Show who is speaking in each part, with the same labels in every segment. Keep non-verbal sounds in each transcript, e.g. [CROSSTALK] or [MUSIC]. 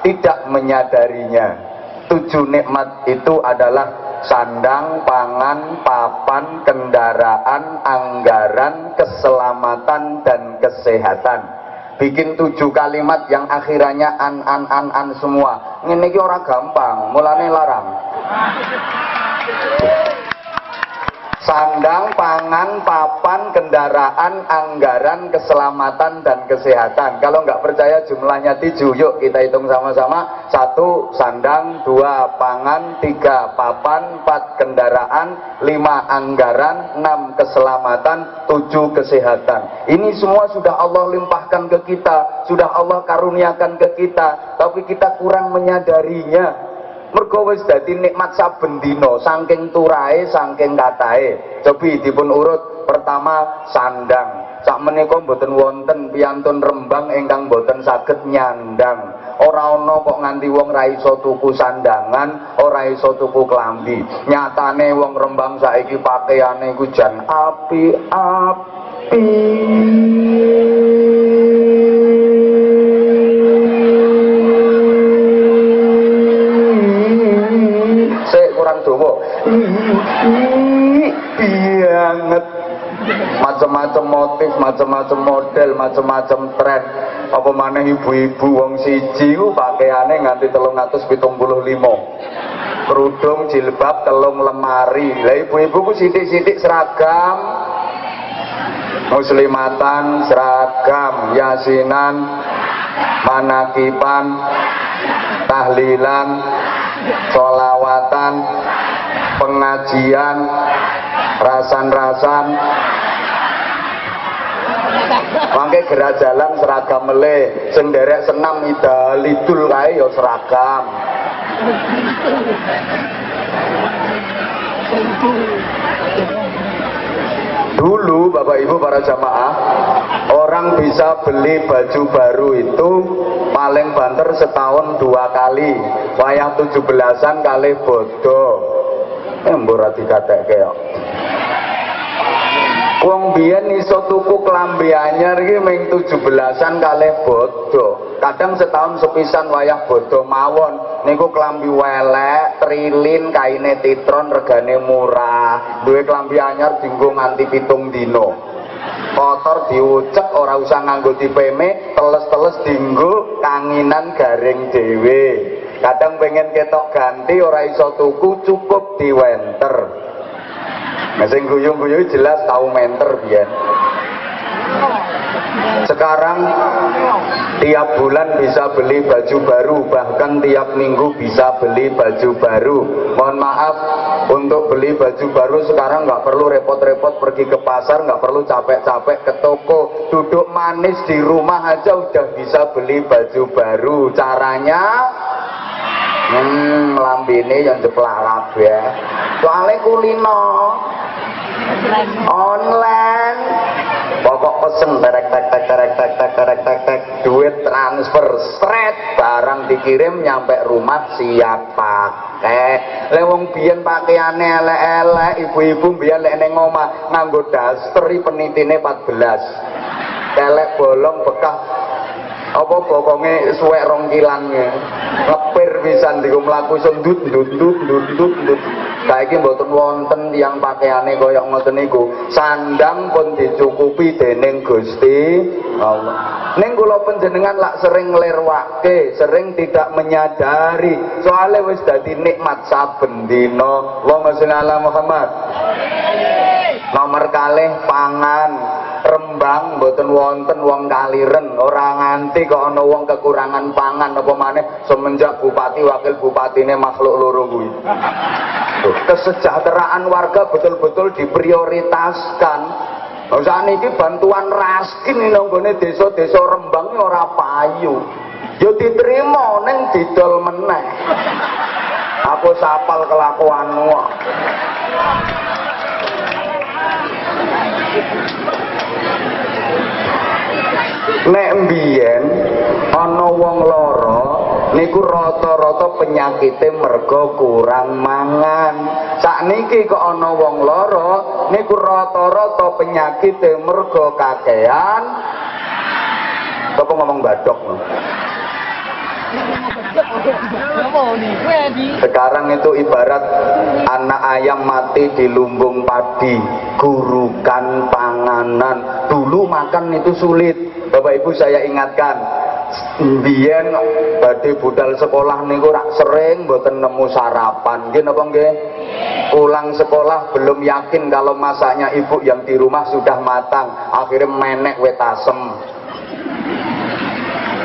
Speaker 1: tidak menyadarinya tujuh nikmat itu adalah sandang, pangan, papan, kendaraan, anggaran, keselamatan dan kesehatan. Bikin tujuh kalimat yang akhirannya an an an an semua. Ini orang gampang, mulane larang [LAUGHS] sandang, pangan, papan, kendaraan, anggaran, keselamatan, dan kesehatan. Kalau nggak percaya jumlahnya tujuh, yuk kita hitung sama-sama. Satu, sandang, dua, pangan, tiga, papan, empat, kendaraan, lima, anggaran, enam, keselamatan, tujuh, kesehatan. Ini semua sudah Allah limpahkan ke kita, sudah Allah karuniakan ke kita, tapi kita kurang menyadarinya mergo wis dadi nikmat saben dina saking turahe saking katahe. Cobi dipun urut pertama sandang. Sak menika mboten wonten piyantun rembang ingkang mboten saged nyandang. Ora ana kok nganti wong ra iso tuku sandangan ora iso tuku klambi. Nyatane wong rembang saiki pakaiane iku jan api api banget macam-macam motif, macam-macam model, macam-macam tren. Apa mana ibu-ibu wong siji ku pakaiane nganti 375. Kerudung jilbab telung lemari. Lah ibu-ibu ku sithik-sithik seragam. Muslimatan seragam, yasinan, manakipan, tahlilan, solawatan, pengajian, rasan-rasan Mangke gerak jalan seragam mele, senderek senam ida lidul kae ya seragam. Dulu Bapak Ibu para jamaah, orang bisa beli baju baru itu paling banter setahun dua kali. Wayang tujuh belasan kali bodoh. Eh, mbok dikatekke kok. Wong biyen iso tuku klambi anyar iki ming 17-an kalih bodo. Kadang setahun sepisan wayah bodo mawon. Niku klambi welek, trilin, kaine titron regane murah. Duwe klambi anyar dinggo nganti pitung dino. Kotor diucek ora usah nganggo dipeme, teles-teles dinggo kanginan garing dhewe. Kadang pengen ketok ganti ora iso tuku cukup diwenter. Nah, guyu-guyu jelas tahu menter biyen. Sekarang tiap bulan bisa beli baju baru, bahkan tiap minggu bisa beli baju baru. Mohon maaf, untuk beli baju baru sekarang nggak perlu repot-repot pergi ke pasar, nggak perlu capek-capek ke toko. Duduk manis di rumah aja udah bisa beli baju baru. Caranya Hmm, lambene yang jeplak ya. Soalnya kulino online pokok pesen terek tek tek terek tek tek terek tek tek dikirim nyampe rumah siap pakai lewong biyen pakaiane elek-elek ibu-ibu biyen lek ning omah nganggo daster penitine 14 kelek bolong bekah. Apa bokonge suwek rong pisan diku mlaku iso ndut ndut ndut ndut ndut ndut. Saiki mboten wonten tiyang pakaiane kaya ngoten niku. Sandang pun dicukupi dening Gusti Allah. Ning kula panjenengan lak sering lerwake sering tidak menyadari. Soalnya wis dadi nikmat saben dina. Allahumma sholli ala Muhammad. Nomor kalih pangan Rembang mboten wonten wong kaliren, ora nganti kok ana wong kekurangan pangan apa maneh semenjak bupati wakil bupatine makhluk loro kuwi. Kesejahteraan warga betul-betul diprioritaskan. Nah, ini bantuan raskin ini nanggone desa-desa Rembang ora payu. Ya diterima neng didol meneh. Aku sapal kelakuanmu. Nek mbiyen ana wong lara niku rata-rata penyakite mergo kurang mangan. Sakniki kok ana wong lara niku rata-rata penyakite mergo kakean Kok ngomong badok sekarang itu ibarat anak ayam mati di lumbung padi gurukan panganan dulu makan itu sulit. Bapak Ibu saya ingatkan biyen badhe budal sekolah niku rak sering mboten nemu sarapan. Nggih napa nggih? Pulang sekolah belum yakin kalau masaknya ibu yang di rumah sudah matang. Akhirnya menek wetasem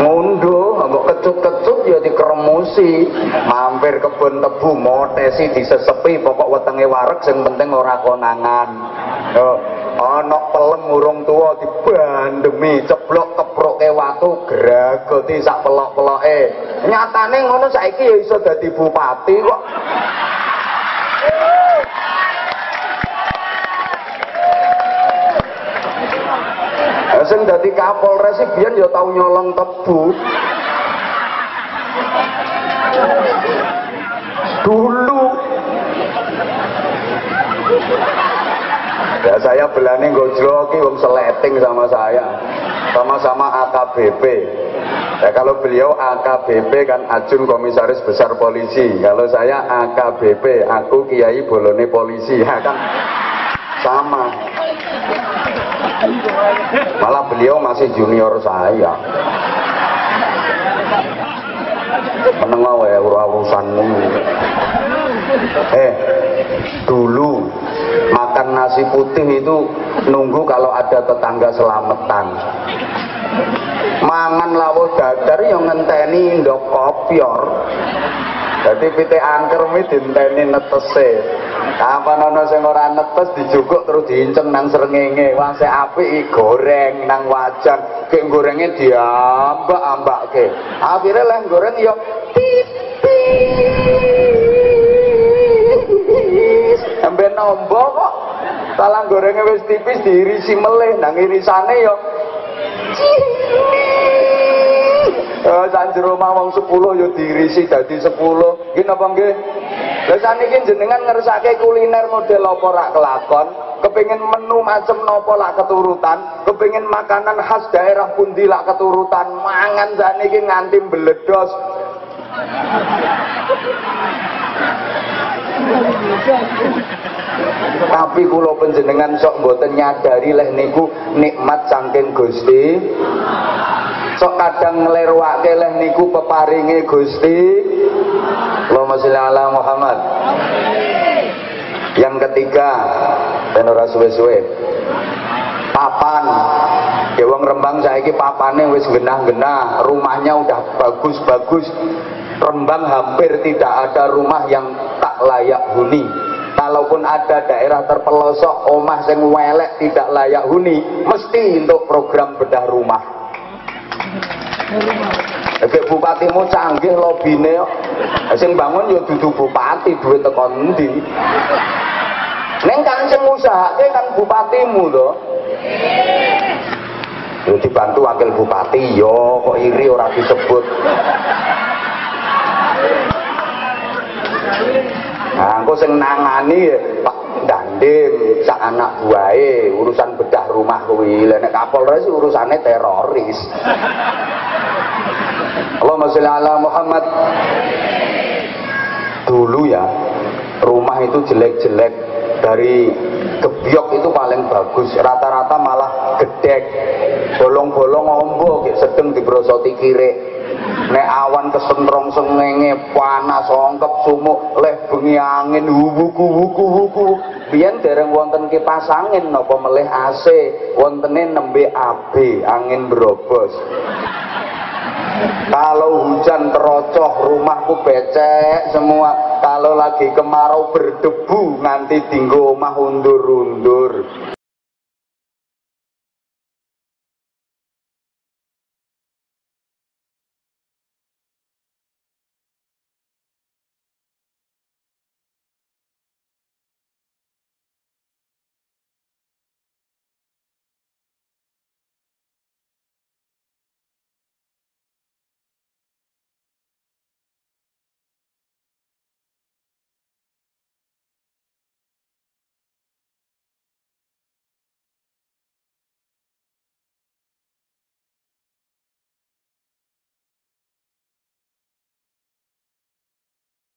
Speaker 1: ngunduh mbok kecut-kecut ya dikeremusi mampir kebun tebu motesi disesepi pokok wetenge wareg sing penting ora konangan. Yo ana pelem urung tua dibandemi ceblok keproke watu gragoti sak pelok-peloke nyatane ngono saiki ya iso dadi bupati kok sing dadi Kapolres iki biyen ya tau nyolong tebu. Dulu. Ya saya belani gojlo ki wong seleting sama saya. Sama-sama AKBP. Ya kalau beliau AKBP kan Ajun Komisaris Besar Polisi. Kalau saya AKBP, aku Kiai Bolone Polisi. [LAUGHS] Ya kan sama malah beliau masih junior saya menengah ya urusanmu eh dulu makan nasi putih itu nunggu kalau ada tetangga selamatan. Mangan lawo dadar yang ngenteni ndok kopior. Jadi pite angker mi dinteni netese. Apa nono sing ora netes dijukuk terus diinceng nang srengenge. Wah sik goreng nang wajan. Kek gorenge diambak-ambakke. Akhirnya leh goreng yo tipis. Ambe nombo kok talang gorengnya wis tipis diirisi meleh nang irisane yo Oh, sanjero wong 10 yo diirisi dadi 10. Nggih napa nggih? Lah saniki jenengan ngersake kuliner model apa rak kelakon, kepengin menu macem napa lak keturutan, kepengin makanan khas daerah pundi lak keturutan, mangan saniki nganti mbledos. Tapi kula panjenengan sok mboten nyadari leh niku nikmat saking Gusti. Sok kadang nglerwake leh niku peparinge Gusti. Allahumma sholli ala Muhammad. Yang ketiga, ben ora suwe-suwe. Papan. Ya wong Rembang saiki papane wis genah-genah, rumahnya udah bagus-bagus. Rembang hampir tidak ada rumah yang layak huni kalaupun ada daerah terpelosok omah yang welek tidak layak huni mesti untuk program bedah rumah Oke bupatimu canggih lobine kok. Sing bangun ya dudu bupati duit teko endi. Neng kan sing ngusahake kan bupatimu to. Ya dibantu wakil bupati yo kok iri ora disebut. Nah, engko sing nangani Pak Dandim sak anak buahe urusan bedah rumah kuwi. Lah nek Kapolres urusane teroris. Allahumma sholli ala Muhammad. Dulu ya, rumah itu jelek-jelek dari gebyok itu paling bagus. Rata-rata malah gedek. Bolong-bolong ombo sedeng dibrosoti kiri nek awan kesentrong sengenge panas ongkep sumuk leh bengi angin wuku wuku wuku biyen dereng wonten kipas angin napa melih AC? Wontene nembe AB angin berobos. Kalau hujan terocoh rumahku becek semua. Kalau lagi kemarau berdebu nanti tinggal omah undur-undur